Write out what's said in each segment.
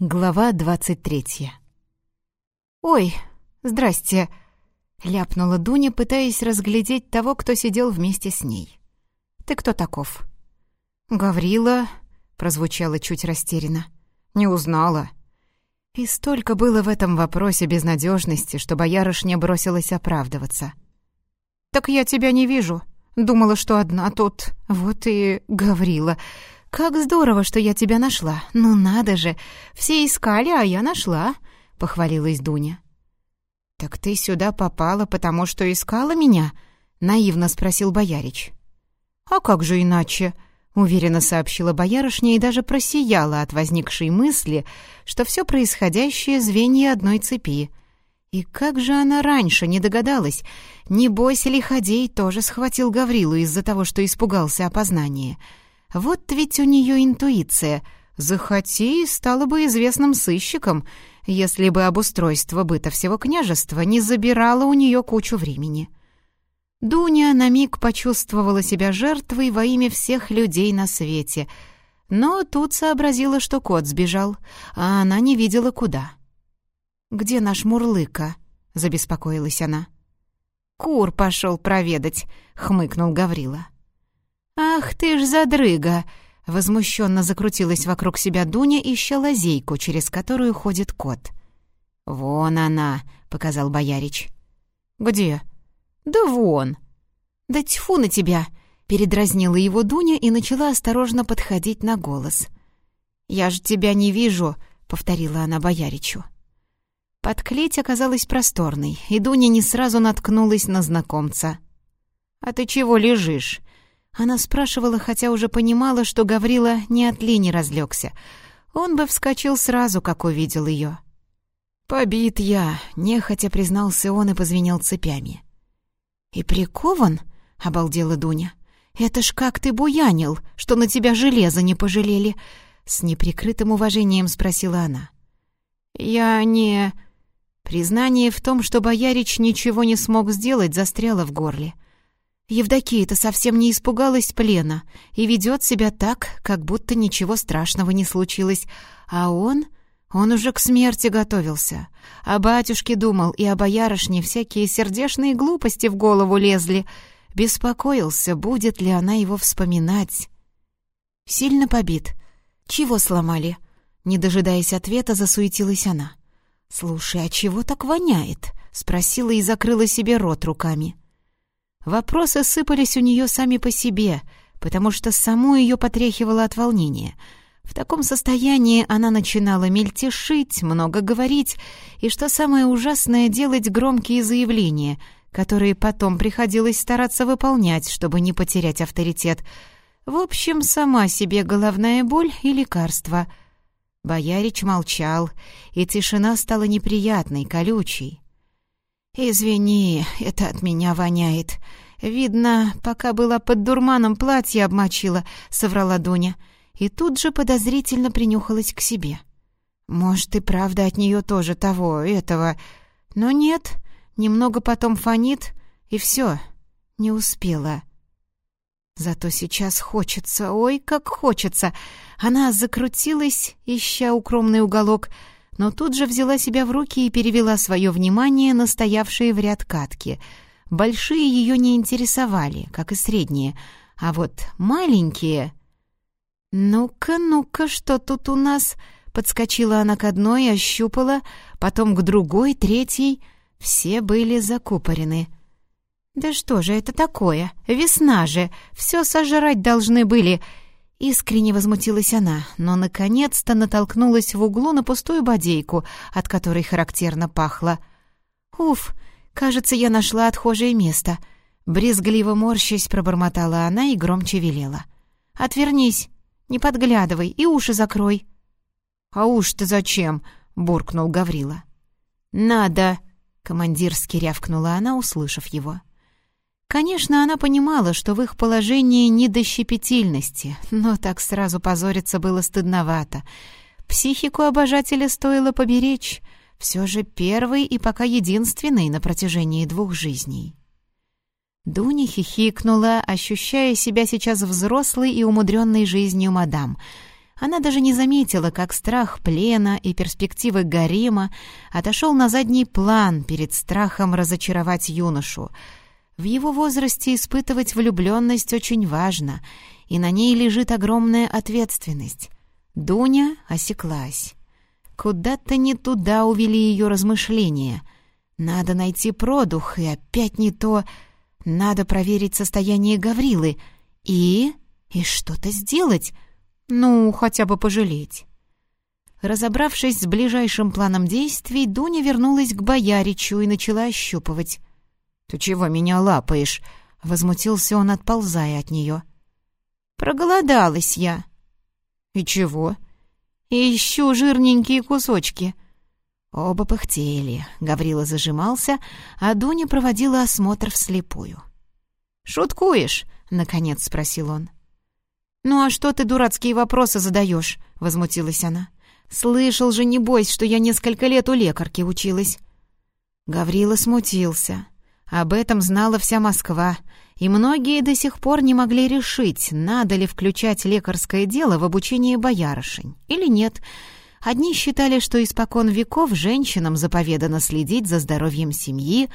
Глава двадцать третья. «Ой, здрасте!» — ляпнула Дуня, пытаясь разглядеть того, кто сидел вместе с ней. «Ты кто таков?» «Гаврила», — прозвучало чуть растерянно. «Не узнала». И столько было в этом вопросе безнадежности, что боярышня бросилась оправдываться. «Так я тебя не вижу. Думала, что одна тут. Вот и Гаврила. «Как здорово, что я тебя нашла! Ну надо же! Все искали, а я нашла!» — похвалилась Дуня. «Так ты сюда попала, потому что искала меня?» — наивно спросил Боярич. «А как же иначе?» — уверенно сообщила боярышня и даже просияла от возникшей мысли, что все происходящее — звенья одной цепи. И как же она раньше не догадалась? Небось, Лиходей тоже схватил Гаврилу из-за того, что испугался опознания. Вот ведь у нее интуиция. Захоти, стала бы известным сыщиком, если бы обустройство быта всего княжества не забирало у нее кучу времени. Дуня на миг почувствовала себя жертвой во имя всех людей на свете, но тут сообразила, что кот сбежал, а она не видела куда. «Где наш Мурлыка?» — забеспокоилась она. «Кур пошел проведать», — хмыкнул Гаврила. «Ах ты ж задрыга!» — возмущенно закрутилась вокруг себя Дуня, ища лазейку, через которую ходит кот. «Вон она!» — показал Боярич. «Где?» «Да вон!» «Да тьфу на тебя!» — передразнила его Дуня и начала осторожно подходить на голос. «Я ж тебя не вижу!» — повторила она Бояричу. Подклеть оказалась просторной, и Дуня не сразу наткнулась на знакомца. «А ты чего лежишь?» Она спрашивала, хотя уже понимала, что Гаврила не от лени разлегся. Он бы вскочил сразу, как увидел ее. «Побит я», — нехотя признался он и позвенел цепями. «И прикован?» — обалдела Дуня. «Это ж как ты буянил, что на тебя железо не пожалели?» С неприкрытым уважением спросила она. «Я не...» Признание в том, что Боярич ничего не смог сделать, застряло в горле. Евдокия-то совсем не испугалась плена и ведет себя так, как будто ничего страшного не случилось. А он... Он уже к смерти готовился. О батюшке думал, и о боярышне всякие сердешные глупости в голову лезли. Беспокоился, будет ли она его вспоминать. Сильно побит. Чего сломали? Не дожидаясь ответа, засуетилась она. «Слушай, а чего так воняет?» — спросила и закрыла себе рот руками. Вопросы сыпались у нее сами по себе, потому что саму ее потряхивало от волнения. В таком состоянии она начинала мельтешить, много говорить и, что самое ужасное, делать громкие заявления, которые потом приходилось стараться выполнять, чтобы не потерять авторитет. В общем, сама себе головная боль и лекарство. Боярич молчал, и тишина стала неприятной, колючей. «Извини, это от меня воняет. Видно, пока была под дурманом, платье обмочила», — соврала Дуня. И тут же подозрительно принюхалась к себе. «Может, и правда от нее тоже того, этого. Но нет, немного потом фонит, и все, не успела». Зато сейчас хочется, ой, как хочется. Она закрутилась, ища укромный уголок, — но тут же взяла себя в руки и перевела свое внимание на стоявшие в ряд катки. Большие ее не интересовали, как и средние, а вот маленькие... «Ну-ка, ну-ка, что тут у нас?» Подскочила она к одной, ощупала, потом к другой, третьей. Все были закупорены. «Да что же это такое? Весна же! Все сожрать должны были!» Искренне возмутилась она, но наконец-то натолкнулась в углу на пустую бодейку, от которой характерно пахло. «Уф, кажется, я нашла отхожее место», — брезгливо морщась пробормотала она и громче велела. «Отвернись, не подглядывай и уши закрой». «А уж-то зачем?» — буркнул Гаврила. «Надо!» — командирски рявкнула она, услышав его. Конечно, она понимала, что в их положении не до щепетильности, но так сразу позориться было стыдновато. Психику обожателя стоило поберечь, все же первый и пока единственный на протяжении двух жизней. Дуня хихикнула, ощущая себя сейчас взрослой и умудренной жизнью мадам. Она даже не заметила, как страх плена и перспективы гарема отошел на задний план перед страхом разочаровать юношу. В его возрасте испытывать влюбленность очень важно, и на ней лежит огромная ответственность. Дуня осеклась. Куда-то не туда увели ее размышления. Надо найти продух, и опять не то. Надо проверить состояние Гаврилы. И... и что-то сделать. Ну, хотя бы пожалеть. Разобравшись с ближайшим планом действий, Дуня вернулась к бояричу и начала ощупывать. «Ты чего меня лапаешь?» — возмутился он, отползая от нее. «Проголодалась я». «И чего?» «Ищу жирненькие кусочки». Оба пыхтели, Гаврила зажимался, а Дуня проводила осмотр вслепую. «Шуткуешь?» — наконец спросил он. «Ну а что ты дурацкие вопросы задаешь?» — возмутилась она. «Слышал же, небось, что я несколько лет у лекарки училась». Гаврила смутился. Об этом знала вся Москва, и многие до сих пор не могли решить, надо ли включать лекарское дело в обучение боярышень или нет. Одни считали, что испокон веков женщинам заповедано следить за здоровьем семьи,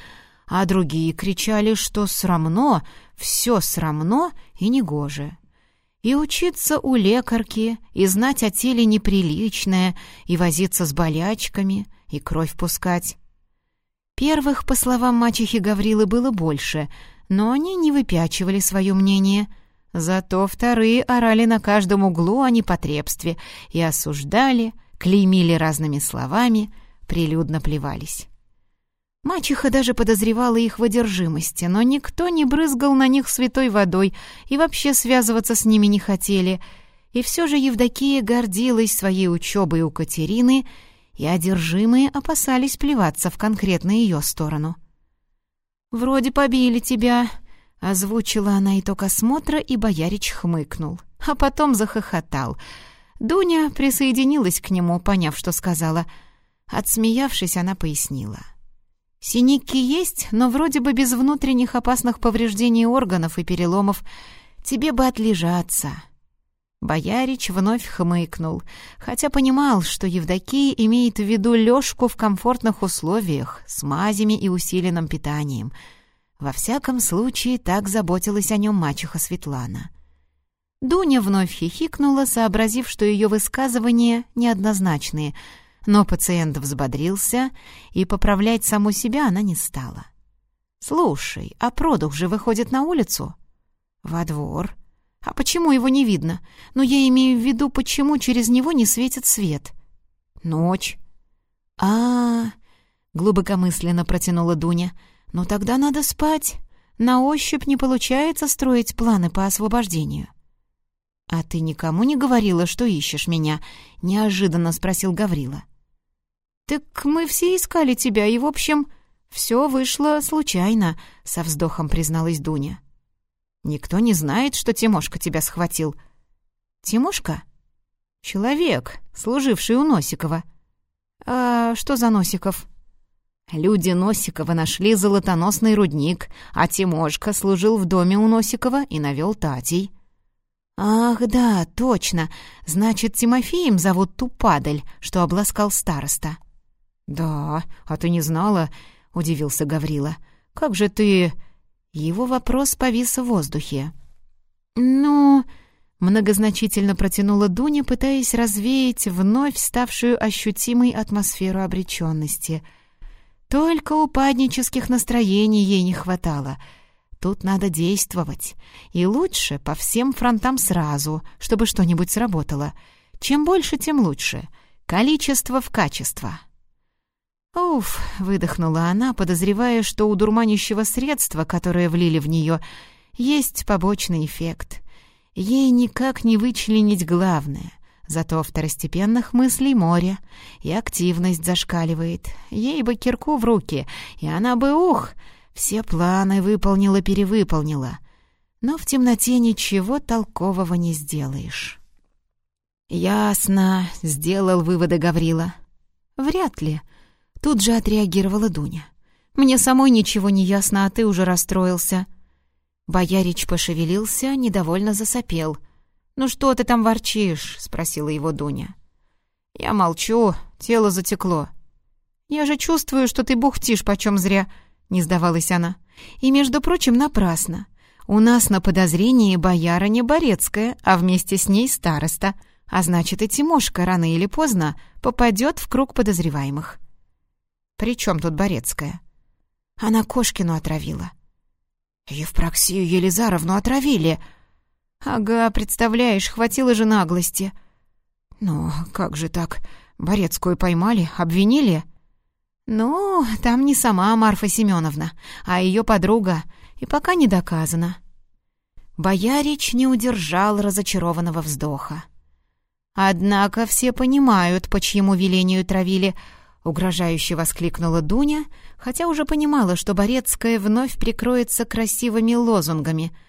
а другие кричали, что срамно, все срамно и негоже. И учиться у лекарки, и знать о теле неприличное, и возиться с болячками, и кровь пускать. Первых, по словам мачехи Гаврилы, было больше, но они не выпячивали свое мнение. Зато вторые орали на каждом углу о непотребстве и осуждали, клеймили разными словами, прилюдно плевались. Мачеха даже подозревала их в одержимости, но никто не брызгал на них святой водой и вообще связываться с ними не хотели. И все же Евдокия гордилась своей учебой у Катерины, и одержимые опасались плеваться в конкретно ее сторону. «Вроде побили тебя», — озвучила она итог осмотра, и боярич хмыкнул, а потом захохотал. Дуня присоединилась к нему, поняв, что сказала. Отсмеявшись, она пояснила — Синяки есть, но вроде бы без внутренних опасных повреждений органов и переломов. Тебе бы отлежаться». Боярич вновь хмыкнул, хотя понимал, что Евдокия имеет в виду лёжку в комфортных условиях, с мазями и усиленным питанием. Во всяком случае, так заботилась о нем мачеха Светлана. Дуня вновь хихикнула, сообразив, что ее высказывания неоднозначные — но пациент взбодрился, и поправлять саму себя она не стала. «Слушай, а продух же выходит на улицу?» «Во двор. А почему его не видно? Ну, я имею в виду, почему через него не светит свет?» «Ночь». «А-а-а!» — глубокомысленно протянула Дуня. «Ну, тогда надо спать. На ощупь не получается строить планы по освобождению». «А ты никому не говорила, что ищешь меня?» — неожиданно спросил Гаврила. «Так мы все искали тебя, и, в общем, все вышло случайно», — со вздохом призналась Дуня. «Никто не знает, что Тимошка тебя схватил». «Тимошка?» «Человек, служивший у Носикова». «А что за Носиков?» Люди Носикова нашли золотоносный рудник, а Тимошка служил в доме у Носикова и навел Татей. «Ах, да, точно. Значит, Тимофеем зовут ту падаль, что обласкал староста». «Да, а ты не знала?» — удивился Гаврила. «Как же ты...» Его вопрос повис в воздухе. «Ну...» — многозначительно протянула Дуня, пытаясь развеять вновь ставшую ощутимой атмосферу обреченности. Только упаднических настроений ей не хватало. Тут надо действовать. И лучше по всем фронтам сразу, чтобы что-нибудь сработало. Чем больше, тем лучше. Количество в качество. «Уф!» — выдохнула она, подозревая, что у дурманящего средства, которое влили в нее, есть побочный эффект. Ей никак не вычленить главное. Зато второстепенных мыслей море, и активность зашкаливает. Ей бы кирку в руки, и она бы, ух, все планы выполнила-перевыполнила. Но в темноте ничего толкового не сделаешь. «Ясно», — сделал выводы Гаврила. «Вряд ли», Тут же отреагировала Дуня. «Мне самой ничего не ясно, а ты уже расстроился». Боярич пошевелился, недовольно засопел. «Ну что ты там ворчишь?» — спросила его Дуня. «Я молчу, тело затекло». «Я же чувствую, что ты бухтишь почем зря», — не сдавалась она. «И, между прочим, напрасно. У нас на подозрении боярыня Борецкая, а вместе с ней староста, а значит и Тимошка рано или поздно попадет в круг подозреваемых». «При чем тут Борецкая?» «Она Кошкину отравила». «Евпроксию Елизаровну отравили!» «Ага, представляешь, хватило же наглости». «Ну, как же так? Борецкую поймали, обвинили?» «Ну, там не сама Марфа Семеновна, а ее подруга, и пока не доказано». Боярич не удержал разочарованного вздоха. «Однако все понимают, по чьему велению травили», — угрожающе воскликнула Дуня, хотя уже понимала, что Борецкая вновь прикроется красивыми лозунгами —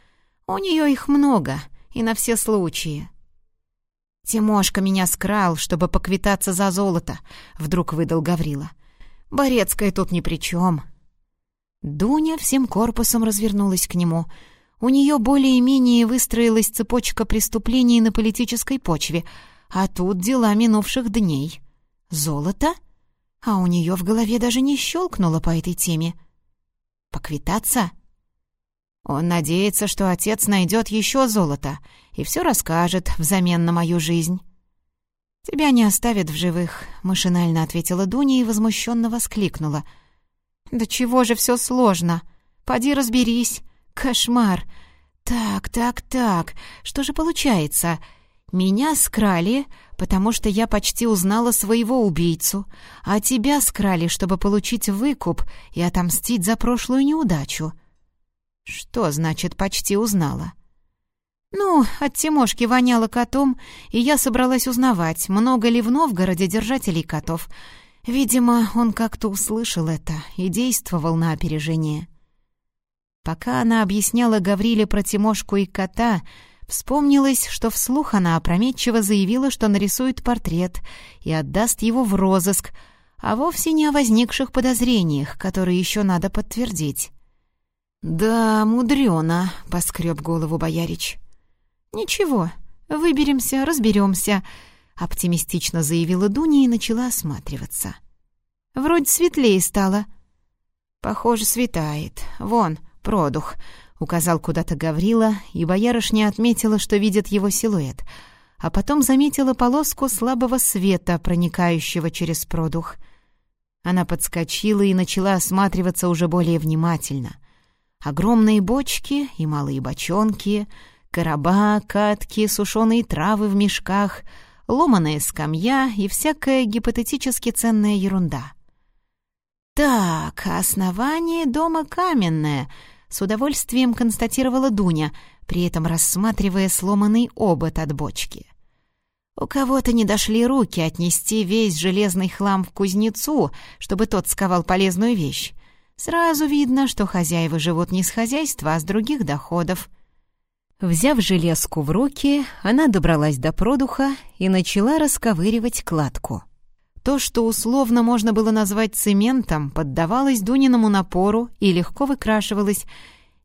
у нее их много, и на все случаи. «Тимошка меня скрал, чтобы поквитаться за золото», — вдруг выдал Гаврила. «Борецкая тут ни при чем». Дуня всем корпусом развернулась к нему. У нее более-менее выстроилась цепочка преступлений на политической почве, а тут дела минувших дней. Золото? А у нее в голове даже не щелкнуло по этой теме. «Поквитаться?» Он надеется, что отец найдет еще золото и все расскажет взамен на мою жизнь. «Тебя не оставят в живых», — машинально ответила Дуня и возмущенно воскликнула. «Да чего же все сложно? Поди разберись. Кошмар. Так, так, так. Что же получается? Меня скрали, потому что я почти узнала своего убийцу, а тебя скрали, чтобы получить выкуп и отомстить за прошлую неудачу». «Что значит почти узнала?» «Ну, от Тимошки воняло котом, и я собралась узнавать, много ли в Новгороде держателей котов. Видимо, он как-то услышал это и действовал на опережение». Пока она объясняла Гавриле про Тимошку и кота, вспомнилось, что вслух она опрометчиво заявила, что нарисует портрет и отдаст его в розыск, а вовсе не о возникших подозрениях, которые еще надо подтвердить. «Да, мудрено», — поскреб голову боярич. «Ничего, выберемся, разберемся», — оптимистично заявила Дуня и начала осматриваться. «Вроде светлее стало». «Похоже, светает. Вон, продух», — указал куда-то Гаврила, и боярышня отметила, что видит его силуэт, а потом заметила полоску слабого света, проникающего через продух. Она подскочила и начала осматриваться уже более внимательно — Огромные бочки и малые бочонки, короба, катки, сушеные травы в мешках, ломаная скамья и всякая гипотетически ценная ерунда. «Так, основание дома каменное», — с удовольствием констатировала Дуня, при этом рассматривая сломанный обод от бочки. У кого-то не дошли руки отнести весь железный хлам в кузнецу, чтобы тот сковал полезную вещь. Сразу видно, что хозяева живут не с хозяйства, а с других доходов. Взяв железку в руки, она добралась до продуха и начала расковыривать кладку. То, что условно можно было назвать цементом, поддавалось Дуниному напору и легко выкрашивалось.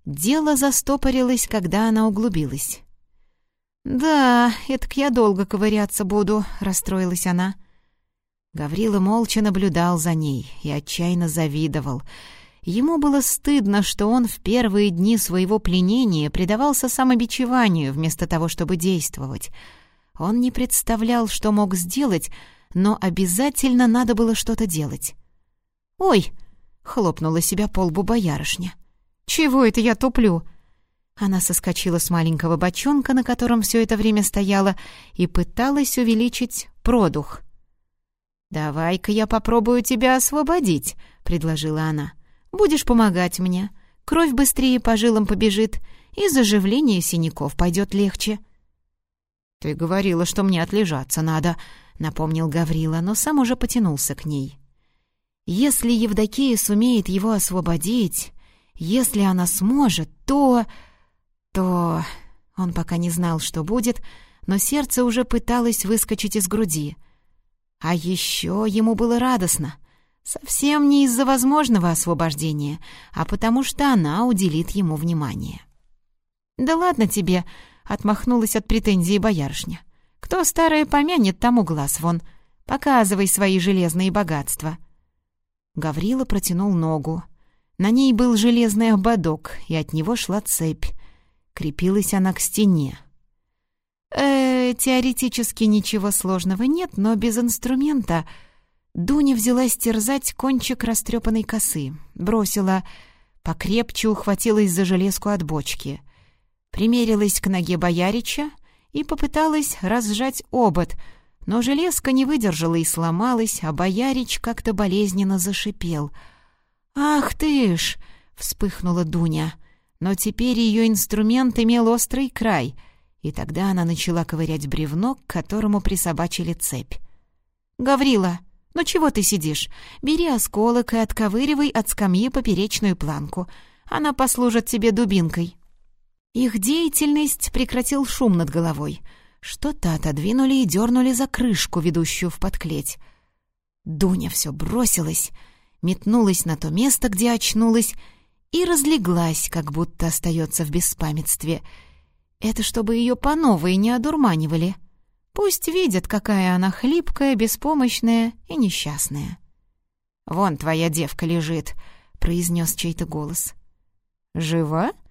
Дело застопорилось, когда она углубилась. «Да, это я долго ковыряться буду», — расстроилась она. Гаврила молча наблюдал за ней и отчаянно завидовал — Ему было стыдно, что он в первые дни своего пленения предавался самобичеванию вместо того, чтобы действовать. Он не представлял, что мог сделать, но обязательно надо было что-то делать. «Ой!» — хлопнула себя по лбу боярышня. «Чего это я туплю?» Она соскочила с маленького бочонка, на котором все это время стояла, и пыталась увеличить продух. «Давай-ка я попробую тебя освободить», — предложила она. Будешь помогать мне. Кровь быстрее по жилам побежит, и заживление синяков пойдет легче». «Ты говорила, что мне отлежаться надо», — напомнил Гаврила, но сам уже потянулся к ней. «Если Евдокия сумеет его освободить, если она сможет, то... то...» Он пока не знал, что будет, но сердце уже пыталось выскочить из груди. А еще ему было радостно — Совсем не из-за возможного освобождения, а потому что она уделит ему внимание. «Да ладно тебе», — отмахнулась от претензии боярышня. «Кто старое помянет, тому глаз вон. Показывай свои железные богатства». Гаврила протянул ногу. На ней был железный ободок, и от него шла цепь. Крепилась она к стене. Э, теоретически ничего сложного нет, но без инструмента. Дуня взялась терзать кончик растрепанной косы, бросила, покрепче ухватилась за железку от бочки, примерилась к ноге боярича и попыталась разжать обод, но железка не выдержала и сломалась, а боярич как-то болезненно зашипел — «Ах ты ж!» — вспыхнула Дуня. Но теперь ее инструмент имел острый край, и тогда она начала ковырять бревно, к которому присобачили цепь. «Гаврила, ну чего ты сидишь? Бери осколок и отковыривай от скамьи поперечную планку. Она послужит тебе дубинкой». Их деятельность прекратил шум над головой. Что-то отодвинули и дернули за крышку, ведущую в подклеть. Дуня все бросилась — метнулась на то место, где очнулась, и разлеглась, как будто остается в беспамятстве. Это чтобы ее по новой не одурманивали. Пусть видят, какая она хлипкая, беспомощная и несчастная. «Вон твоя девка лежит», — произнес чей-то голос. «Жива?» —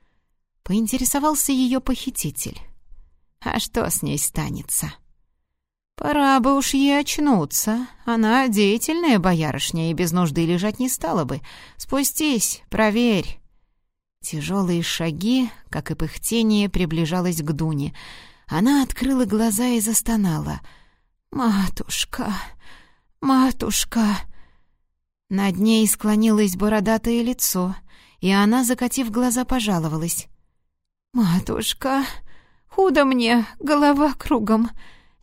поинтересовался ее похититель. «А что с ней станется?» «Пора бы уж ей очнуться. Она деятельная боярышня и без нужды лежать не стала бы. Спустись, проверь». Тяжелые шаги, как и пыхтение, приближалось к Дуне. Она открыла глаза и застонала. «Матушка! Матушка!» Над ней склонилось бородатое лицо, и она, закатив глаза, пожаловалась. «Матушка! Худо мне, голова кругом!»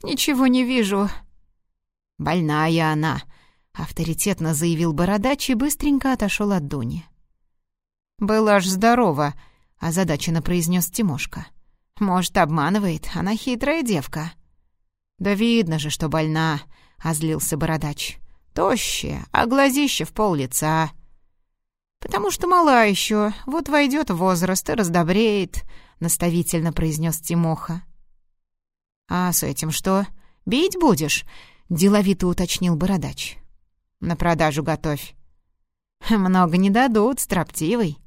«Ничего не вижу». «Больная она», — авторитетно заявил бородач и быстренько отошел от Дуни. «Была ж здорова», — озадаченно произнес Тимошка. «Может, обманывает? Она хитрая девка». «Да видно же, что больна», — озлился бородач. «Тощая, а глазище в пол лица». «Потому что мала еще, вот войдет в возраст и раздобреет», — наставительно произнес Тимоха. «А с этим что? Бить будешь?» — деловито уточнил бородач. «На продажу готовь». «Много не дадут, строптивый».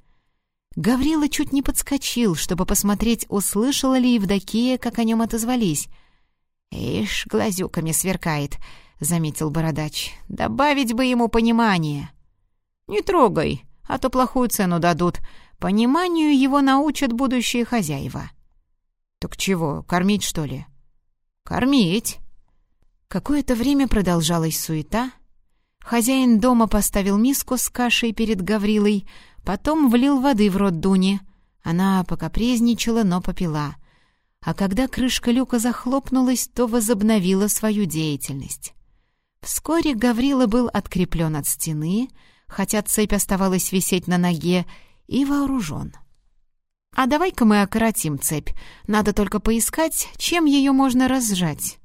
Гаврила чуть не подскочил, чтобы посмотреть, услышала ли Евдокия, как о нем отозвались. «Ишь, глазюками сверкает», — заметил бородач. «Добавить бы ему понимание». «Не трогай, а то плохую цену дадут. Пониманию его научат будущие хозяева». «Так чего, кормить, что ли?» «Кормить!» Какое-то время продолжалась суета. Хозяин дома поставил миску с кашей перед Гаврилой, потом влил воды в рот Дуни. Она покапризничала, но попила. А когда крышка люка захлопнулась, то возобновила свою деятельность. Вскоре Гаврила был откреплен от стены, хотя цепь оставалась висеть на ноге, и вооружен. «А давай-ка мы окоротим цепь. Надо только поискать, чем ее можно разжать».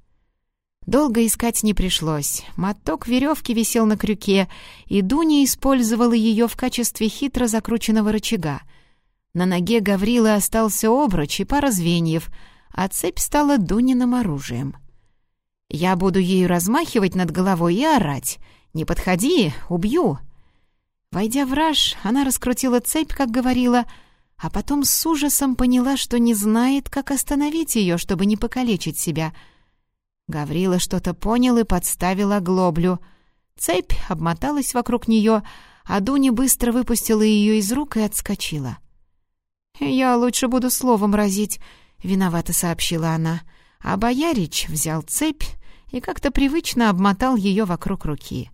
Долго искать не пришлось. Моток веревки висел на крюке, и Дуня использовала ее в качестве хитро закрученного рычага. На ноге Гаврила остался обруч и пара звеньев, а цепь стала Дуниным оружием. «Я буду ею размахивать над головой и орать. Не подходи, убью!» Войдя в раж, она раскрутила цепь, как говорила — а потом с ужасом поняла, что не знает, как остановить ее, чтобы не покалечить себя. Гаврила что-то понял и подставил оглоблю. Цепь обмоталась вокруг нее, а Дуня быстро выпустила ее из рук и отскочила. «Я лучше буду словом разить», — виновато сообщила она. А Боярич взял цепь и как-то привычно обмотал ее вокруг руки.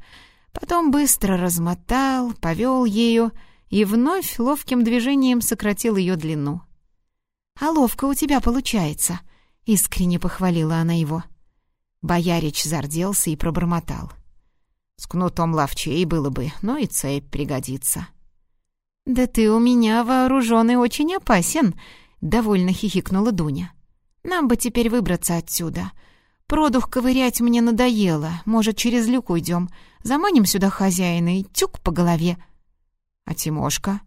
Потом быстро размотал, повел ею — и вновь ловким движением сократил ее длину. «А ловко у тебя получается», — искренне похвалила она его. Боярич зарделся и пробормотал. «С кнутом ловчей было бы, но и цепь пригодится». «Да ты у меня вооруженный очень опасен», — довольно хихикнула Дуня. «Нам бы теперь выбраться отсюда. Продух ковырять мне надоело. Может, через люк уйдем. Заманим сюда хозяина и тюк по голове». А Тимошка?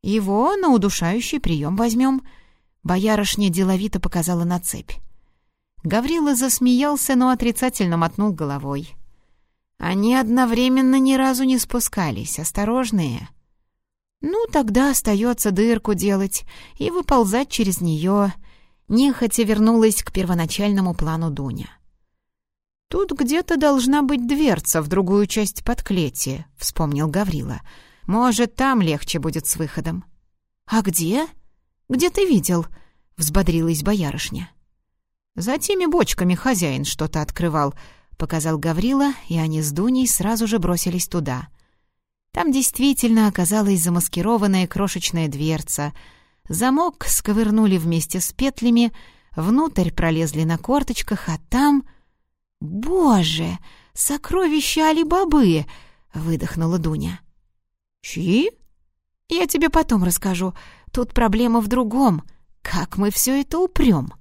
Его на удушающий прием возьмем. Боярышня деловито показала на цепь. Гаврила засмеялся, но отрицательно мотнул головой. Они одновременно ни разу не спускались, осторожные. Ну, тогда остается дырку делать и выползать через нее. Нехотя вернулась к первоначальному плану Дуня. «Тут где-то должна быть дверца в другую часть подклетия», — вспомнил Гаврила. «Может, там легче будет с выходом». «А где? Где ты видел?» — взбодрилась боярышня. «За теми бочками хозяин что-то открывал», — показал Гаврила, и они с Дуней сразу же бросились туда. Там действительно оказалась замаскированная крошечная дверца. Замок сковырнули вместе с петлями, внутрь пролезли на корточках, а там... «Боже, сокровища Али-Бабы!» — выдохнула Дуня. «Чьи?» «Я тебе потом расскажу. Тут проблема в другом. Как мы все это упрем?»